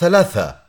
ثلاثة.